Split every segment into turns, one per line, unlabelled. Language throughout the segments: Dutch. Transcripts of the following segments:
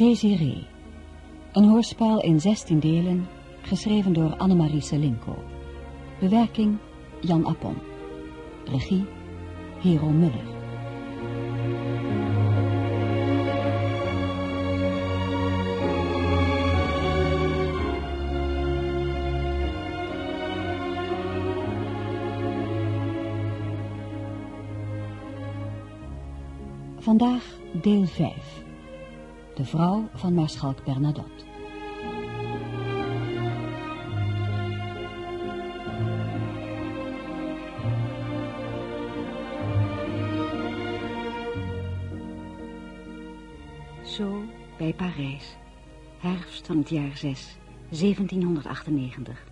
Desiree. Een hoorspel in 16 delen, geschreven door Annemarie Selinko. Bewerking Jan Appon. Regie Hero Muller. Vandaag deel 5. De vrouw van Maarschalk Bernadotte. Zo bij Parijs. Herfst van het jaar 6, 1798.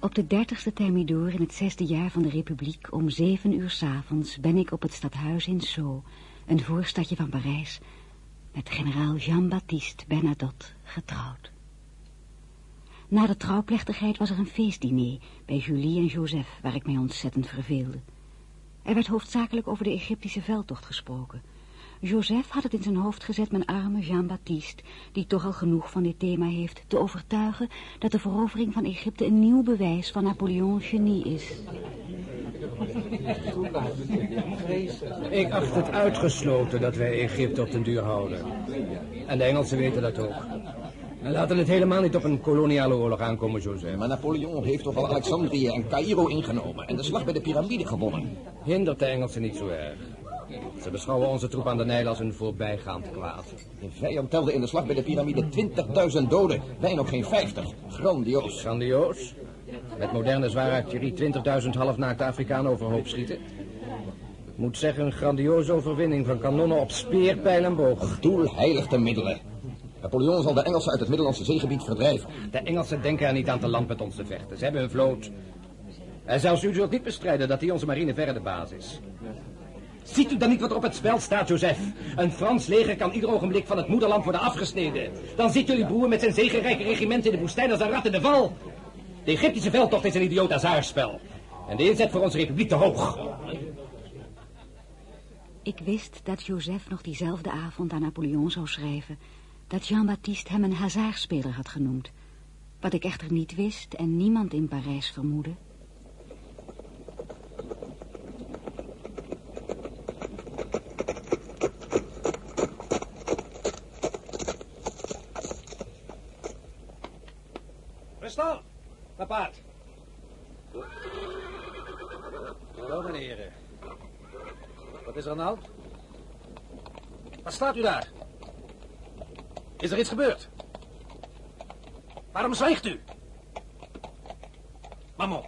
Op de dertigste thermidor in het zesde jaar van de Republiek om zeven uur s'avonds ben ik op het stadhuis in Sceaux, een voorstadje van Parijs, met generaal Jean-Baptiste Bernadotte getrouwd. Na de trouwplechtigheid was er een feestdiner bij Julie en Joseph, waar ik mij ontzettend verveelde. Er werd hoofdzakelijk over de Egyptische veldtocht gesproken. Joseph had het in zijn hoofd gezet mijn arme Jean-Baptiste, die toch al genoeg van dit thema heeft, te overtuigen dat de verovering van Egypte een nieuw bewijs van Napoleon's genie is.
Ik acht het uitgesloten dat wij Egypte op den duur houden. En de Engelsen weten dat ook. En laten het helemaal niet op een koloniale oorlog aankomen, Joseph.
Maar Napoleon heeft toch al Alexandrië en Cairo ingenomen en de slag bij de piramide gewonnen.
Hindert de Engelsen niet zo erg. Ze beschouwen onze troep aan de Nijl als een voorbijgaand kwaad.
De vijand telde in de slag bij de piramide 20.000 doden. Wij nog geen 50. Grandioos.
Grandioos. Met moderne zware artillerie 20.000 halfnaakte Afrikanen overhoop schieten. Ik moet zeggen, een grandioze overwinning van kanonnen op speer, pijl en boog.
Het doel heiligt de middelen. Napoleon zal de Engelsen uit het Middellandse zeegebied verdrijven.
De Engelsen denken er niet aan te land met ons te vechten. Ze hebben een vloot. En zelfs u zult niet bestrijden dat die onze marine verre de basis is. Ziet u dan niet wat er op het spel staat, Joseph? Een Frans leger kan ieder ogenblik van het moederland worden afgesneden. Dan zit jullie broer met zijn zegenrijke regiment in de woestijn als een rat in de val. De Egyptische veldtocht is een idioot azaarspel. En de inzet voor onze republiek te hoog.
Ik wist dat Joseph nog diezelfde avond aan Napoleon zou schrijven... dat Jean-Baptiste hem een hazaarspeler had genoemd. Wat ik echter niet wist en niemand in Parijs vermoedde...
Rustig, naar paard. Hallo, meneer. Wat is er nou? Wat staat u daar? Is er iets gebeurd? Waarom zwijgt u? Maman,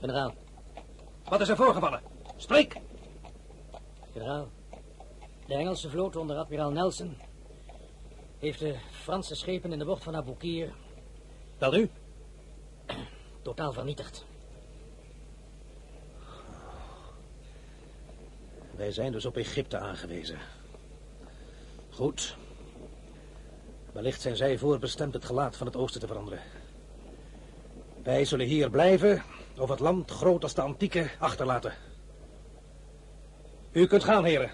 Generaal,
wat is er voorgevallen? Spreek!
generaal. De Engelse vloot onder admiraal Nelson heeft de Franse schepen in de bocht van Aboukir
Wel u?
totaal vernietigd.
Wij zijn dus op Egypte aangewezen. Goed. Wellicht zijn zij voorbestemd het gelaat van het oosten te veranderen. Wij zullen hier blijven of het land groot als de antieke achterlaten. U kunt gaan, heren.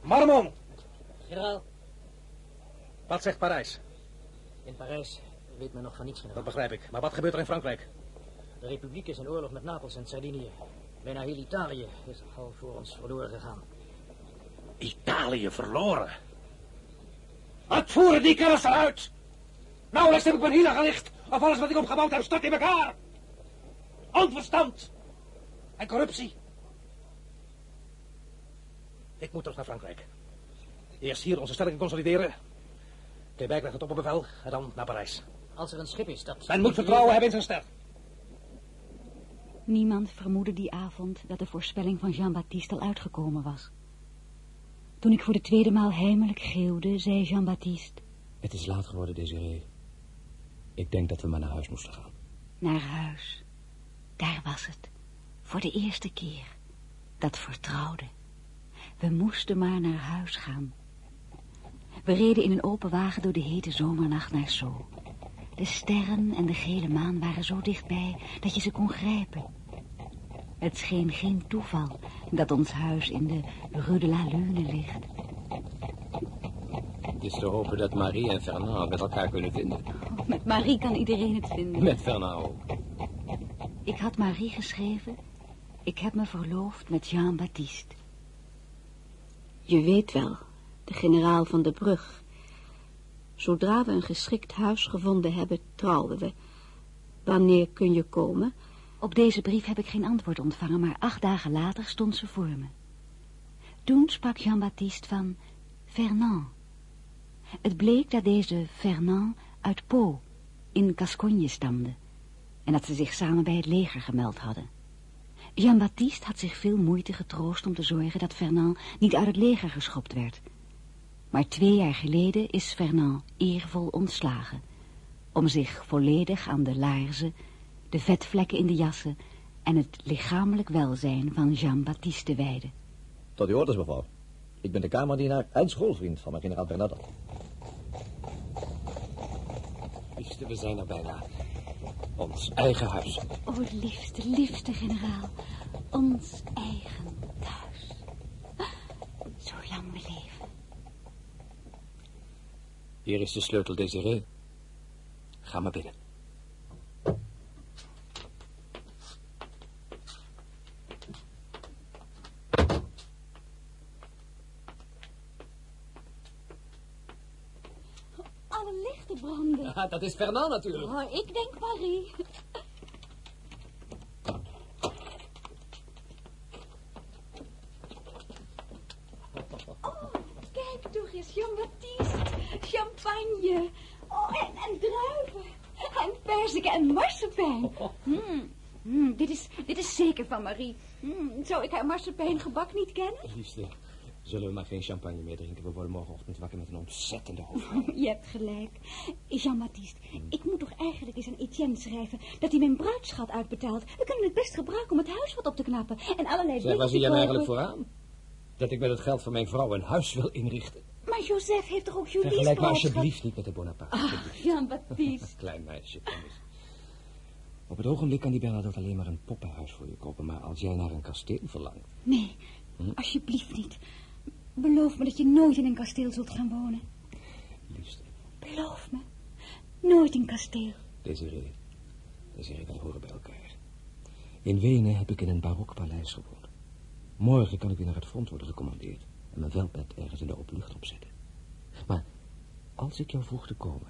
Marmon,
Generaal,
wat zegt Parijs?
in Parijs weet men nog van niets,
Dat begrijp ik. Maar wat gebeurt er in Frankrijk?
De Republiek is in oorlog met Napels en Sardinië. Bijna heel Italië is al voor ons verloren gegaan.
Italië verloren. Wat voeren die kenners eruit? Nauwelijks heb ik mijn hielen gelicht. Of alles wat ik opgebouwd heb stort in elkaar. Onverstand. En corruptie. Ik moet terug naar Frankrijk. Eerst hier onze stellingen consolideren. Quebec krijgt het opperbevel en dan naar Parijs.
Als er een schip is dat...
Men moet vertrouwen hebben in zijn ster.
Niemand vermoedde die avond dat de voorspelling van Jean-Baptiste al uitgekomen was. Toen ik voor de tweede maal heimelijk geeuwde, zei Jean-Baptiste...
Het is laat geworden, Desiree. Ik denk dat we maar naar huis moesten gaan.
Naar huis. Daar was het. Voor de eerste keer. Dat vertrouwde. We moesten maar naar huis gaan. We reden in een open wagen door de hete zomernacht naar Sceaux. De sterren en de gele maan waren zo dichtbij dat je ze kon grijpen. Het scheen geen toeval dat ons huis in de Rue de la Lune ligt.
Het is te hopen dat Marie en Fernand met elkaar kunnen vinden.
Oh, met Marie kan iedereen het vinden.
Met Fernand ook.
Ik had Marie geschreven. Ik heb me verloofd met Jean-Baptiste.
Je weet wel, de generaal van de brug. Zodra we een geschikt huis gevonden hebben, trouwen we. Wanneer kun je komen?
Op deze brief heb ik geen antwoord ontvangen, maar acht dagen later stond ze voor me. Toen sprak Jean-Baptiste van Fernand. Het bleek dat deze Fernand uit Po in Gascogne stamde en dat ze zich samen bij het leger gemeld hadden. Jean-Baptiste had zich veel moeite getroost om te zorgen dat Fernand niet uit het leger geschopt werd. Maar twee jaar geleden is Fernand eervol ontslagen, om zich volledig aan de laarzen, de vetvlekken in de jassen en het lichamelijk welzijn van Jean-Baptiste te wijden.
Tot uw orders, mevrouw. Ik ben de kamerdienaar en schoolvriend van mijn generaal Bernardo.
Liefste, we zijn er bijna. Ons eigen huis.
O, liefste, liefste generaal. Ons eigen thuis. Zolang we leven.
Hier is de sleutel, Desiree. Ga maar binnen.
Alle lichten branden.
Ah, dat is Fernand natuurlijk.
Oh, ik denk Marie. Oh, kijk toch eens, Jean-Baptiste. Champagne. Oh, en, en druiven. En perziken en marsepein. Mm, mm, dit, is, dit Marie. Mm, zou ik haar marsepeingebak niet kennen?
Liefste, zullen we maar geen champagne meer drinken? We worden morgenochtend wakker met een ontzettende hoofd.
Je hebt gelijk. Jean-Baptiste, ik moet toch eigenlijk eens aan Etienne schrijven... dat hij mijn bruidschat uitbetaalt. We kunnen het best gebruiken om het huis wat op te knappen. En allerlei
Zeg, waar
dingen
zie jij nou eigenlijk vooraan? Dat ik met het geld van mijn vrouw een huis wil inrichten.
Maar Joseph heeft toch ook Julie's
Vergelijk me
bruidschat?
alsjeblieft niet met de Bonaparte.
Ah, Jean-Baptiste.
Klein meisje, kom eens. Op het ogenblik kan die Bernadette alleen maar een poppenhuis voor je kopen. Maar als jij naar een kasteel verlangt...
Nee,
Hm?
alsjeblieft niet. Beloof me dat je nooit in een kasteel zult gaan wonen.
Liefste,
Beloof me. Nooit in kasteel.
Desiree. Desiree, wij horen bij elkaar. In Wenen heb ik in een barokpaleis gewoond. Morgen kan ik weer naar het front worden gecommandeerd... en mijn veldbed ergens in de open lucht opzetten. Maar als ik jou vroeg te komen...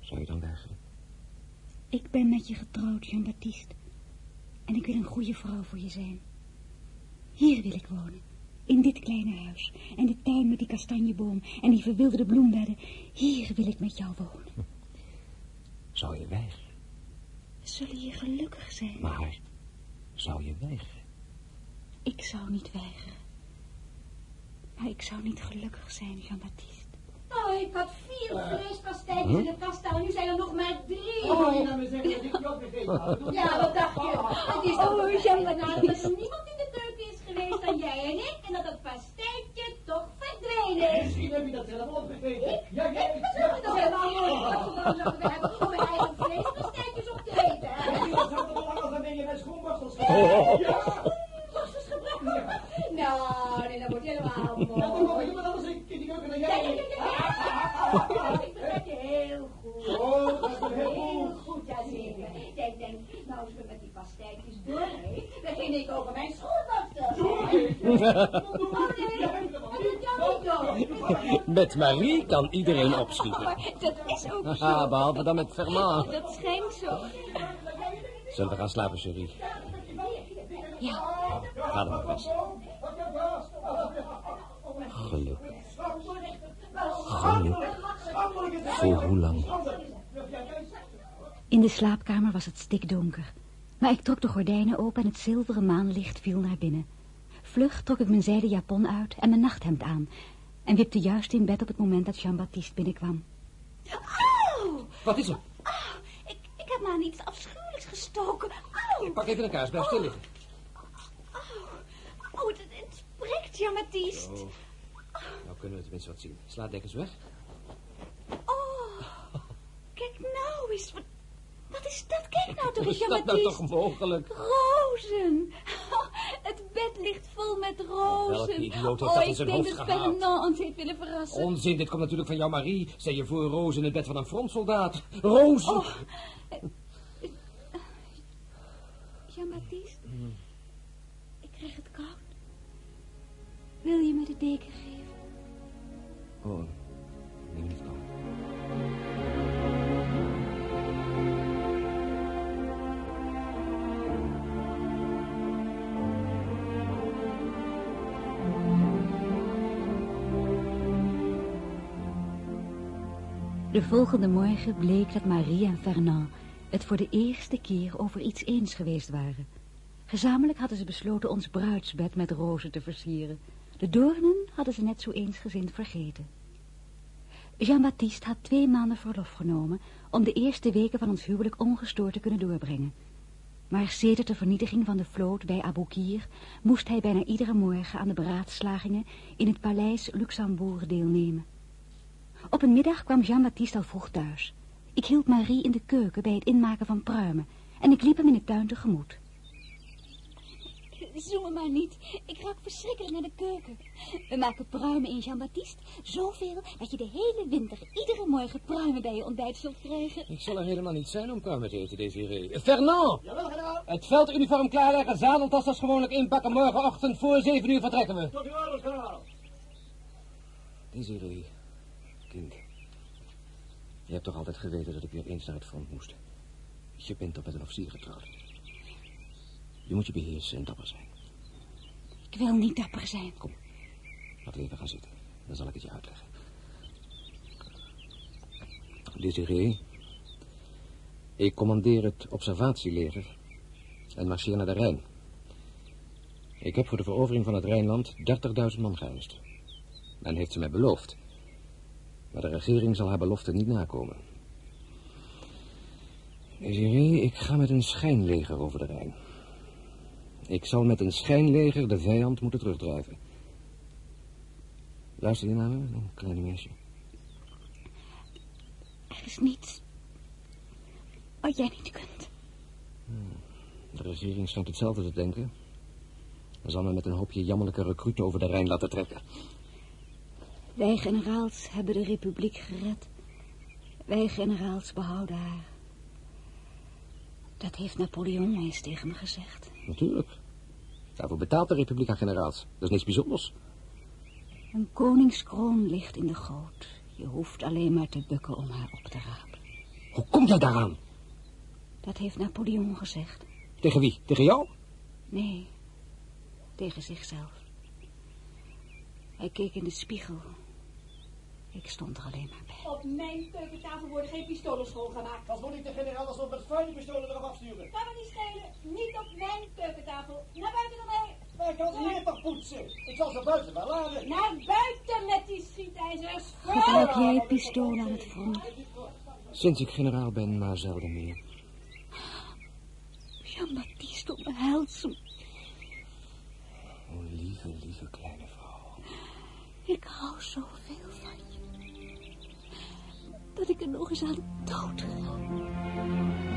zou je dan weigeren?
Ik ben met je getrouwd, Jean-Baptiste. En ik wil een goede vrouw voor je zijn. Hier wil ik wonen. In dit kleine huis. En de tuin met die kastanjeboom. En die verwilderde bloembedden. Hier wil ik met jou wonen.
Zou je weigeren?
We zullen hier gelukkig zijn.
Maar zou je weigeren?
Ik zou niet weigeren. Maar ik zou niet gelukkig zijn, Jean-Baptiste.
Oh, ik had vier vleespastijtjes in de kast staan. Nu zijn er nog maar drie.
nou me zeggen dat ik je had.
Ja, wat dacht je? Het is
Oh,
oh,
Jean-Baptiste.
dat er niemand in de keuken is geweest dan jij en ik. En dat het pastijtje toch verdwenen is.
Misschien heb je dat zelf opgegeten.
Ik?
Ja, jij.
Ik verzorg het toch helemaal nooit. Zouden we hebben om mijn eigen vleespastijtjes op te eten.
Dat zou toch lang als dan ben je met schoenborstels
Borstels gebruikt. Nou, nee, dat wordt helemaal mooi.
Ja, dan mag ik iemand anders in die keuken dan
Ja, ja,
jij.
ja, ja, ja. Ik begrijp je heel goed.
Oh, dat is wel heel
Heel
goed.
goed, ja zeker. Denk, denk, nou als we met die pastijtjes doorheen, begin ik over mijn schoenborstel. Oh nee, dat doet jou niet door.
Met Marie kan iedereen opschieten.
Maar dat is ook zo.
Ah, behalve dan met Fernand.
Dat schijnt zo.
Zullen we gaan slapen, Cherie?
Ja,
Ga dan maar best. Geluk. Geluk. Voor hoe lang?
In de slaapkamer was het stikdonker. Maar ik trok de gordijnen open en het zilveren maanlicht viel naar binnen. Vlug trok ik mijn zijden japon uit en mijn nachthemd aan. En wipte juist in bed op het moment dat Jean-Baptiste binnenkwam. Auw!
Wat is er?
Ik, ik heb me aan iets afschuwelijks gestoken. Auw!
Pak even een kaars, blijf stil liggen.
Oh, het, het spreekt, Jean-Baptiste.
Oh. Nou kunnen we tenminste wat zien. Sla dekkers weg.
Oh, kijk nou eens. Wat, wat is dat? Kijk nou toch eens,
Is dat nou
Jean-Baptiste.
toch mogelijk?
Rozen.
Het bed ligt vol met rozen. Oh, ik denk dat? Fernand ons heeft willen verrassen.
Onzin, dit komt natuurlijk van jou, Marie. Zet je voor Roos in het bed van een frontsoldaat. Roos!
Oh, Jean-Baptiste, ik krijg het koud. Wil je me de deken geven?
Oh,
De volgende morgen bleek dat Marie en Fernand het voor de eerste keer over iets eens geweest waren. Gezamenlijk hadden ze besloten ons bruidsbed met rozen te versieren. De doornen hadden ze net zo eensgezind vergeten. Jean-Baptiste had twee maanden verlof genomen om de eerste weken van ons huwelijk ongestoord te kunnen doorbrengen. Maar sedert de vernietiging van de vloot bij Aboukir moest hij bijna iedere morgen aan de beraadslagingen in het paleis Luxembourg deelnemen. Op een middag kwam Jean-Baptiste al vroeg thuis. Ik hield Marie in de keuken bij het inmaken van pruimen en ik liep hem in de tuin tegemoet.
Zoem me maar niet. Ik raak verschrikkelijk naar de keuken. We maken pruimen in Jean-Baptiste. Zoveel dat je de hele winter iedere morgen pruimen bij je ontbijt zult krijgen.
Ik zal er helemaal niet zijn om pruimen te eten, Desiree. Fernand! Het velduniform klaarleggen, zadeltas als gewoonlijk inpakken. Morgenochtend voor zeven uur vertrekken we.
Tot uw ouders, generaal.
Desiree, kind. Je hebt toch altijd geweten dat ik weer eens naar het front moest. Je bent toch met een officier getrouwd. Je moet je beheersen en dapper zijn.
Ik wil niet dapper zijn.
Laten we even gaan zitten. Dan zal ik het je uitleggen. Desiree, ik commandeer het observatieleger en marcheer naar de Rijn. Ik heb voor de verovering van het Rijnland 30.000 man geëist. Men heeft ze mij beloofd. Maar de regering zal haar belofte niet nakomen. Desiree, ik ga met een schijnleger over de Rijn. Ik zal met een schijnleger de vijand moeten terugdrijven. Luister je naar me, een kleine meisje?
Er is niets wat jij niet kunt.
De regering schijnt hetzelfde te denken. Dan zal men met een hoopje jammerlijke recruten over de Rijn laten trekken.
Wij generaals hebben de republiek gered. Wij generaals behouden haar. Dat heeft Napoleon eens tegen me gezegd.
Natuurlijk. Daarvoor betaalt de republiek aan generaals. Dat is niks bijzonders.
Een koningskroon ligt in de goot. Je hoeft alleen maar te bukken om haar op te rapen.
Hoe komt jij daaraan?
Dat heeft Napoleon gezegd.
Tegen wie? Tegen jou?
Nee, tegen zichzelf. Hij keek in de spiegel. Ik stond er alleen maar bij.
Op mijn keukentafel worden geen pistolen schoongemaakt.
Dat moet niet de generaal als we met vuilnispistolen erop afsturen.
Kan me niet schelen. Niet op mijn keukentafel. Naar buiten ermee.
Maar ik kan ze hier toch poetsen. Ik zal ze buiten wel laden.
Naar buiten met die schietijzers.
Gebruik jij het pistool aan het front?
Sinds ik generaal ben, maar zelden meer.
Jean-Baptiste omhelst me.
O, lieve, lieve kleine vrouw.
Ik hou je. Dat ik er nog eens aan dood ga.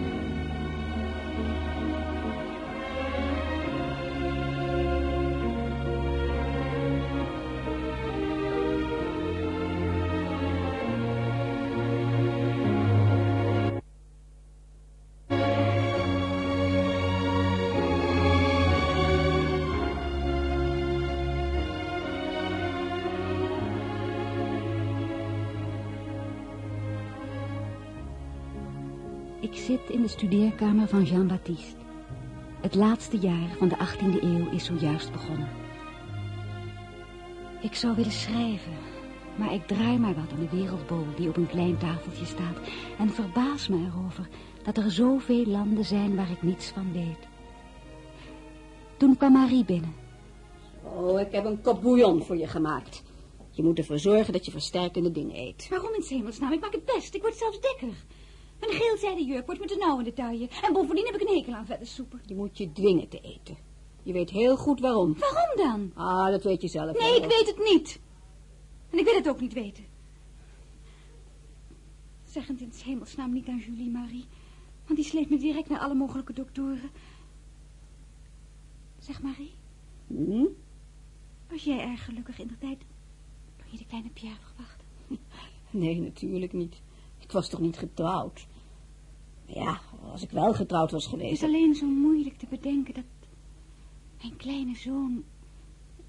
Ik zit in de studeerkamer van Jean-Baptiste. Het laatste jaar van de 18e eeuw is zojuist begonnen. Ik zou willen schrijven, maar ik draai maar wat aan de wereldbol die op een klein tafeltje staat en verbaas me erover dat er zoveel landen zijn waar ik niets van weet. Toen kwam Marie binnen.
Oh, ik heb een kop bouillon voor je gemaakt. Je moet ervoor zorgen dat je versterkende dingen eet.
Waarom in hemelsnaam? Ik maak het best. Ik word zelfs dikker. Een geel zijden jurk wordt me te nauw in de taille. En bovendien heb ik een hekel aan vette soepen.
Je moet je dwingen te eten. Je weet heel goed waarom.
Waarom dan?
Ah, dat weet je zelf
Nee,
wel.
ik weet het niet. En ik wil het ook niet weten. Zeg het in hemelsnaam niet aan Julie Marie. Want die sleept me direct naar alle mogelijke doktoren. Zeg Marie,
Hm?
Was jij erg gelukkig in de tijd toen je de kleine Pierre verwachtte?
Nee, natuurlijk niet. Ik was toch niet getrouwd? Ja, als ik wel getrouwd was
Het is
geweest...
alleen zo moeilijk te bedenken dat mijn kleine zoon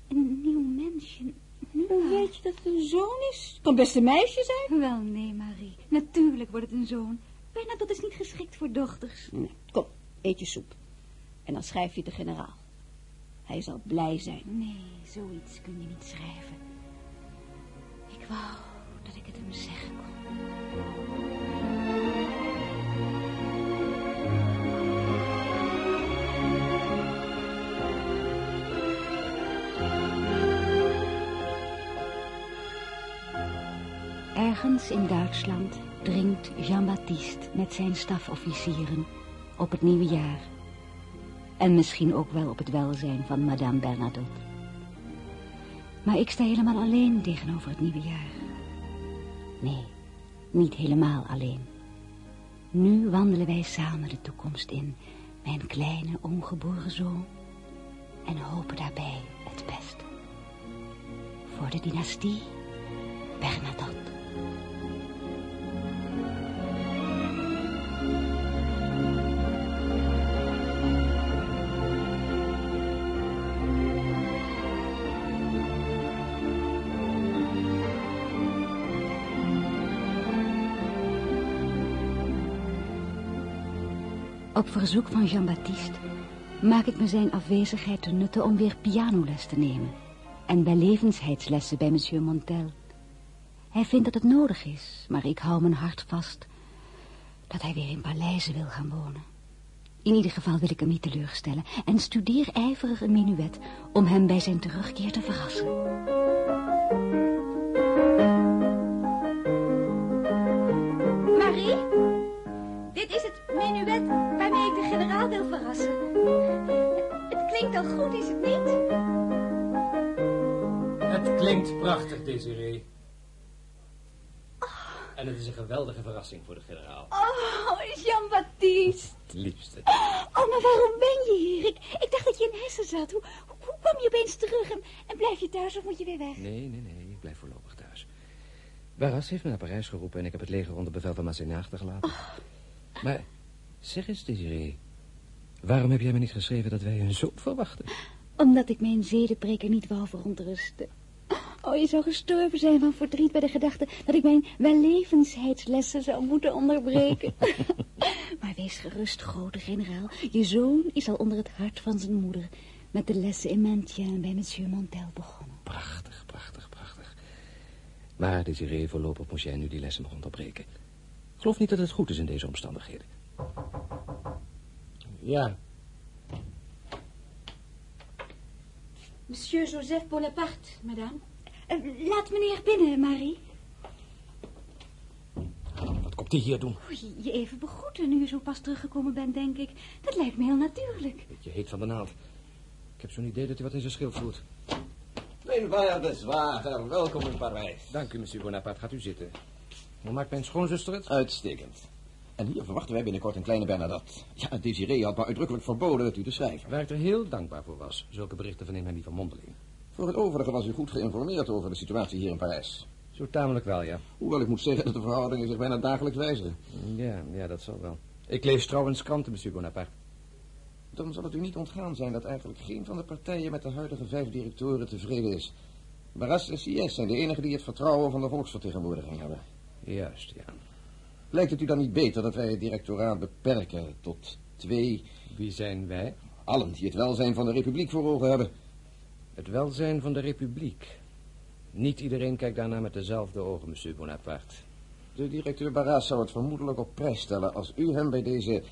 een nieuw mensje...
Hoe weet je dat het een zoon is? Het kan best een meisje zijn.
Wel, nee, Marie. Natuurlijk wordt het een zoon. Bijna dat is niet geschikt voor dochters.
Kom, eet je soep. En dan schrijf je de generaal. Hij zal blij zijn.
Nee, zoiets kun je niet schrijven. Ik wou dat ik het hem zeggen kon. Ergens in Duitsland dringt Jean-Baptiste met zijn stafofficieren op het nieuwe jaar. En misschien ook wel op het welzijn van Madame Bernadotte. Maar ik sta helemaal alleen tegenover het nieuwe jaar. Nee, niet helemaal alleen. Nu wandelen wij samen de toekomst in, mijn kleine ongeboren zoon. En hopen daarbij het beste. Voor de dynastie Bernadotte. Op verzoek van Jean-Baptiste maak ik me zijn afwezigheid te nutten om weer pianoles te nemen. En bij bij monsieur Montel. Hij vindt dat het nodig is, maar ik hou mijn hart vast dat hij weer in paleizen wil gaan wonen. In ieder geval wil ik hem niet teleurstellen en studeer ijverig een minuet om hem bij zijn terugkeer te verrassen.
Marie, dit is het menuet waarmee ik de generaal wil verrassen. Het klinkt al goed, is het niet?
Het klinkt prachtig, Desiree. En het is een geweldige verrassing voor de generaal.
Oh, Jean-Baptiste.
Liefste.
Oh, maar waarom ben je hier? Ik, ik dacht dat je in Hessen zat. Hoe, hoe, kwam je opeens terug en, en blijf je thuis of moet je weer weg?
Nee, nee, nee, ik blijf voorlopig thuis. Barras heeft me naar Parijs geroepen en ik heb het leger onder bevel van Masséna achtergelaten. Maar zeg eens, Desiree, waarom heb jij me niet geschreven dat wij een zoon verwachten?
Omdat ik mijn zedenpreker niet wou verontrusten. Oh, je zou gestorven zijn van verdriet bij de gedachte dat ik mijn wellevendheidslessen zou moeten onderbreken. maar wees gerust, grote generaal. Je zoon is al onder het hart van zijn moeder met de lessen in Maintien bij monsieur Montel begonnen.
Prachtig, prachtig, prachtig. Maar, Desiree, voorlopig moest jij nu die lessen nog onderbreken. Ik geloof niet dat het goed is in deze omstandigheden. Ja,
Monsieur Joseph Bonaparte, madame. Eh, laat meneer binnen, Marie.
wat komt hij hier doen?
Oei, je even begroeten nu je zo pas teruggekomen bent, denk ik. Dat lijkt me heel natuurlijk.
Je heet van de naald. Ik heb zo'n idee dat hij wat in zijn schild voert.
Mijn waarde zwager, welkom in Parijs.
Dank u, monsieur Bonaparte. Gaat u zitten. Hoe maakt mijn schoonzuster het?
Uitstekend. En hier verwachten wij binnenkort een kleine Bernadotte. Ja, Desiree had me uitdrukkelijk verboden het u te schrijven.
Waar ik er heel dankbaar voor was. Zulke berichten verneemt mij niet van mondeling.
Voor het overige was u goed geïnformeerd over de situatie hier in Parijs.
Zo tamelijk wel, ja.
Hoewel ik moet zeggen dat de verhoudingen zich bijna dagelijks wijzigen.
Ja, ja, dat zal wel. Ik lees trouwens kranten, monsieur Bonaparte.
Dan zal het u niet ontgaan zijn dat eigenlijk geen van de partijen met de huidige vijf directeuren tevreden is. Barras en Sies zijn de enigen die het vertrouwen van de volksvertegenwoordiging hebben.
Juist, ja.
Lijkt het u dan niet beter dat wij het directoraat beperken tot twee...
Wie zijn wij?
Allen die het welzijn van de republiek voor ogen hebben.
Het welzijn van de republiek. Niet iedereen kijkt daarna met dezelfde ogen, monsieur Bonaparte.
De directeur Barras zou het vermoedelijk op prijs stellen als u hem bij deze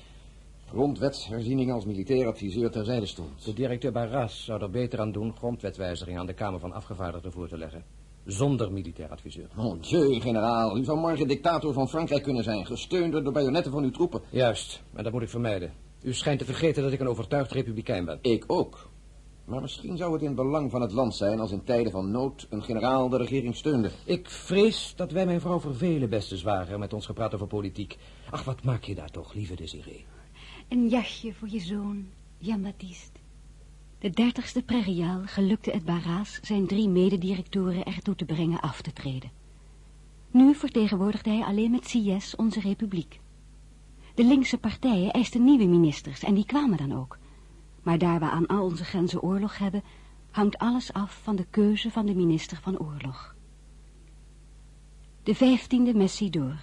grondwetsherziening als militair adviseur terzijde stond.
De directeur Barras zou er beter aan doen grondwetwijziging aan de Kamer van Afgevaardigden voor te leggen. Zonder militair adviseur.
Mon dieu, generaal. U zou morgen dictator van Frankrijk kunnen zijn, gesteund door de bajonetten van uw troepen.
Juist, maar dat moet ik vermijden. U schijnt te vergeten dat ik een overtuigd republikein ben.
Ik ook. Maar misschien zou het in het belang van het land zijn als in tijden van nood een generaal de regering steunde.
Ik vrees dat wij mijn vrouw vervelen, beste zwager, met ons gepraat over politiek. Ach, wat maak je daar toch, lieve Desiree?
Een jasje voor je zoon, Jean-Baptiste. De dertigste prairiaal gelukte het Barraas zijn drie mededirectoren ertoe te brengen af te treden. Nu vertegenwoordigde hij alleen met CS onze republiek. De linkse partijen eisten nieuwe ministers en die kwamen dan ook. Maar daar we aan al onze grenzen oorlog hebben, hangt alles af van de keuze van de minister van oorlog. De vijftiende Messidor.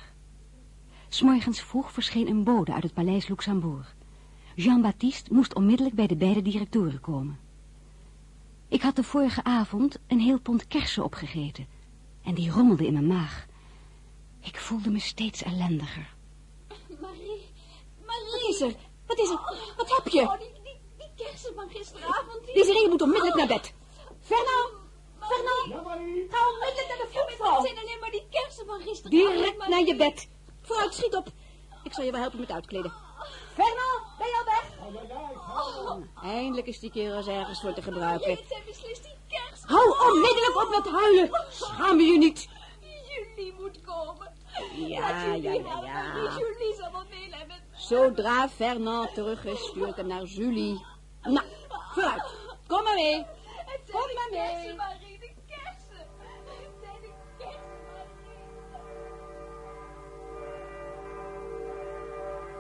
S'morgens vroeg verscheen een bode uit het paleis Luxembourg. Jean-Baptiste moest onmiddellijk bij de beide directoren komen. Ik had de vorige avond een heel pond kersen opgegeten. En die rommelde in mijn maag. Ik voelde me steeds ellendiger.
Marie,
Wat is er? Wat is er? Wat heb je?
Oh, die kersen van gisteravond.
Desiree moet onmiddellijk naar bed. Fernand! Fernand!
Ga onmiddellijk naar de voetvrouw. Het zijn alleen maar die kersen van gisteravond.
Direct naar je bed. Vooruit, schiet op. Ik zal je wel helpen met uitkleden. Fernand, ben je al weg? Eindelijk is die kerel eens ergens voor te gebruiken.
Het zijn beslist die kersen.
Hou onmiddellijk op met huilen. Schaam je niet.
Julie moet komen.
Ja, ja, ja, ja.
Julie zal wel meelijden.
Zodra Fernand terug is, stuurt hem naar Julie. Nou, vooruit. Kom maar mee. Kom maar mee.
kersen, Marie, de kersen. Het zijn de kersen,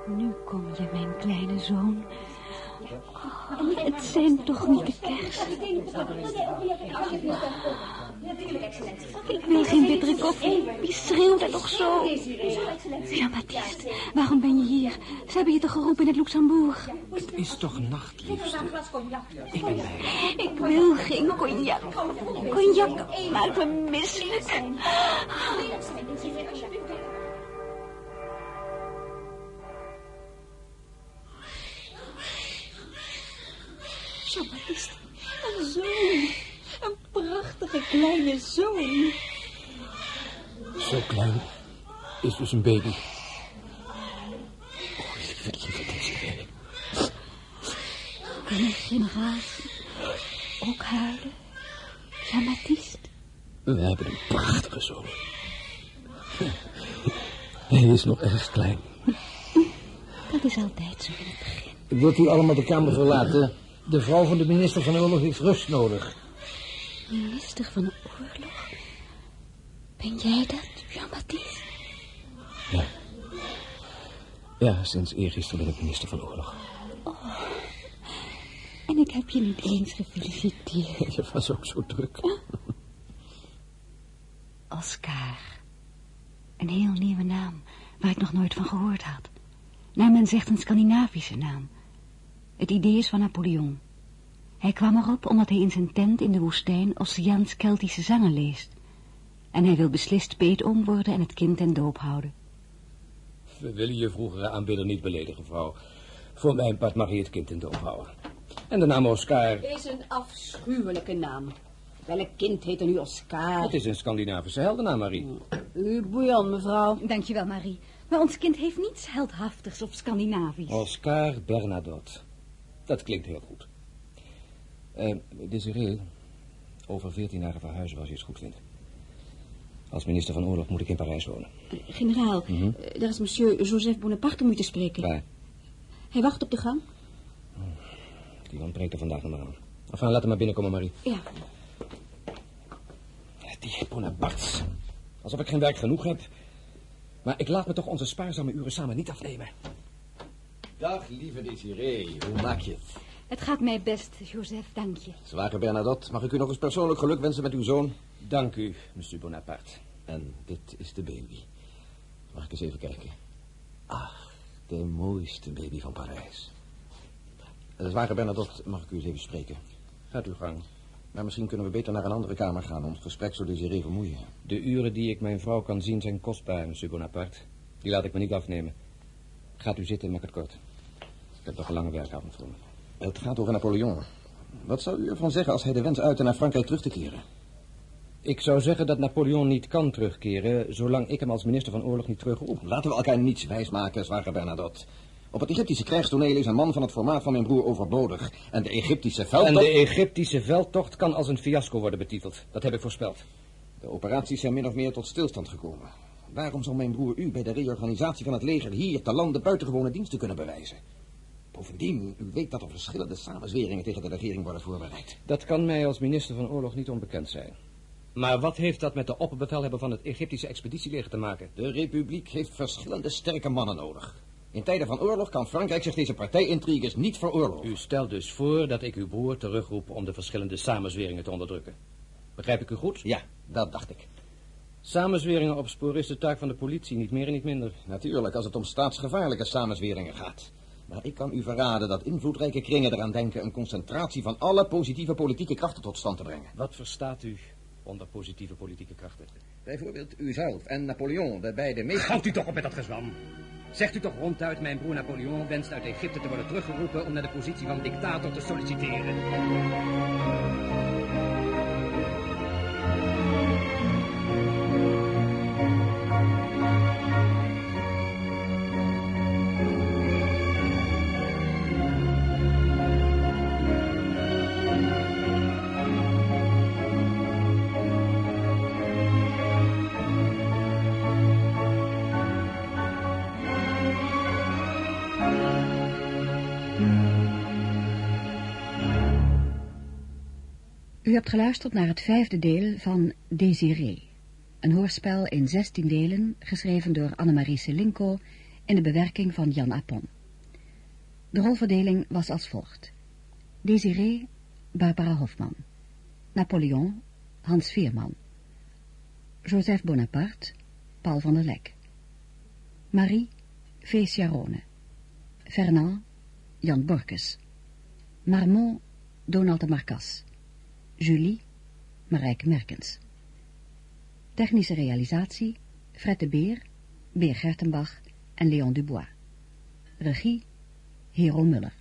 Marie.
Nu kom je, mijn kleine zoon. Oh, het zijn toch niet de kersen? Ik wil geen bittere koffie. Wie schreeuwt er toch zo? Jean-Baptiste, waarom ben je hier? Ze hebben je toch geroepen in het Luxembourg?
Het is toch nacht, liefste. Ik ben bij.
Ik wil geen cognac. Cognac maakt me misselijk.
Jean-Baptiste, prachtige kleine zoon.
Zo klein is dus een baby. Oh, lieve, lieve Desiree.
Kunnen generaal ook huilen? Jean-Baptiste?
We hebben een prachtige zoon. Hij is nog erg klein.
Dat is altijd zo in het begin.
Wilt u allemaal de kamer verlaten? De vrouw van de minister van Oorlog heeft rust nodig.
Minister van Oorlog? Ben jij dat, Jean-Baptiste?
Ja. Ja, sinds eergisteren ben ik minister van Oorlog.
En ik heb je niet eens gefeliciteerd.
Je was ook zo druk.
Oscar. Een heel nieuwe naam, waar ik nog nooit van gehoord had. Naar men zegt een Scandinavische naam. Het idee is van Napoleon. Hij kwam erop omdat hij in zijn tent in de woestijn Ossiaans Keltische zangen leest. En hij wil beslist peetoom worden en het kind ten doop houden.
We willen je vroegere aanbidder niet beledigen, vrouw. Voor mijn part mag je het kind in doop houden. En de naam Oscar,
Is een afschuwelijke naam. Welk kind heet er nu Oscar?
het is een Scandinavische heldennaam, Marie.
U bouillon, mevrouw.
Dankjewel, Marie. Maar ons kind heeft niets heldhaftigs of Scandinavisch.
Oscar Bernadotte. Dat klinkt heel goed. Eh Desiree, over veertien dagen verhuizen als je het goed vindt. Als minister van Oorlog moet ik in Parijs wonen.
Generaal, eh, daar is monsieur Joseph Bonaparte om u te spreken.
Waar?
Hij wacht op de gang.
Die ontbreekt er vandaag nog maar aan. Enfin, laat hem maar binnenkomen, Marie.
Ja.
Die Bonaparte. Alsof ik geen werk genoeg heb. Maar ik laat me toch onze spaarzame uren samen niet afnemen.
Dag, lieve Desiree. Hoe maak je het?
Het gaat mij best, Joseph, dank je.
Zwager Bernadotte, mag ik u nog eens persoonlijk geluk wensen met uw zoon?
Dank u, monsieur Bonaparte.
En dit is de baby. Mag ik eens even kijken? Ach, de mooiste baby van Parijs. Eh, Zwager Bernadotte, mag ik u eens even spreken?
Gaat uw gang.
Maar misschien kunnen we beter naar een andere kamer gaan om het gesprek zo Desiree vermoeien.
De uren die ik mijn vrouw kan zien zijn kostbaar, monsieur Bonaparte. Die laat ik me niet afnemen. Gaat u zitten, maak het kort. Ik heb toch een lange werkavond voor me.
Het gaat over Napoleon. Wat zou u ervan zeggen als hij de wens uitte naar Frankrijk terug te keren?
Ik zou zeggen dat Napoleon niet kan terugkeren... zolang ik hem als minister van Oorlog niet terugroep.
Laten we elkaar niets wijsmaken, zwager Bernadotte. Op het Egyptische krijgstoneel is een man van het formaat van mijn broer overbodig. En de Egyptische
En
veldtocht...
de Egyptische veldtocht kan als een fiasco worden betiteld. Dat heb ik voorspeld.
De operaties zijn min of meer tot stilstand gekomen. Waarom zal mijn broer u bij de reorganisatie van het leger hier te lande buitengewone diensten kunnen bewijzen? Bovendien, u weet dat er verschillende samenzweringen tegen de regering worden voorbereid.
Dat kan mij als minister van Oorlog niet onbekend zijn. Maar wat heeft dat met de opperbevelhebber van het Egyptische expeditieleger te maken?
De republiek heeft verschillende sterke mannen nodig. In tijden van oorlog kan Frankrijk zich deze partijintriges niet veroorloven.
U stelt dus voor dat ik uw broer terugroep om de verschillende samenzweringen te onderdrukken. Begrijp ik u goed?
Ja, dat dacht ik.
Samenzweringen opsporen is de taak van de politie, niet meer en niet minder.
Natuurlijk, als het om staatsgevaarlijke samenzweringen gaat. Maar ik kan u verraden dat invloedrijke kringen eraan denken... een concentratie van alle positieve politieke krachten tot stand te brengen.
Wat verstaat u onder positieve politieke krachten?
Bijvoorbeeld uzelf en Napoleon, de beide meest...
Houdt u toch op met dat gezwam. Zegt u toch ronduit, mijn broer Napoleon wenst uit Egypte te worden teruggeroepen... om naar de positie van dictator te solliciteren.
U hebt geluisterd naar het vijfde deel van Désiré, een hoorspel in zestien delen, geschreven door Annemarie Selinko in de bewerking van Jan Appon. De rolverdeling was als volgt. Désiré, Barbara Hofman. Napoleon, Hans Veerman. Joseph Bonaparte, Paul van der Lek. Marie, Vees Jarone. Fernand, Jan Borkes. Marmont, Donald de Marcas. Julie, Marijke Merkens. Technische realisatie, Fred de Beer, Beer Gertenbach en Leon Dubois. Regie, Hero Muller.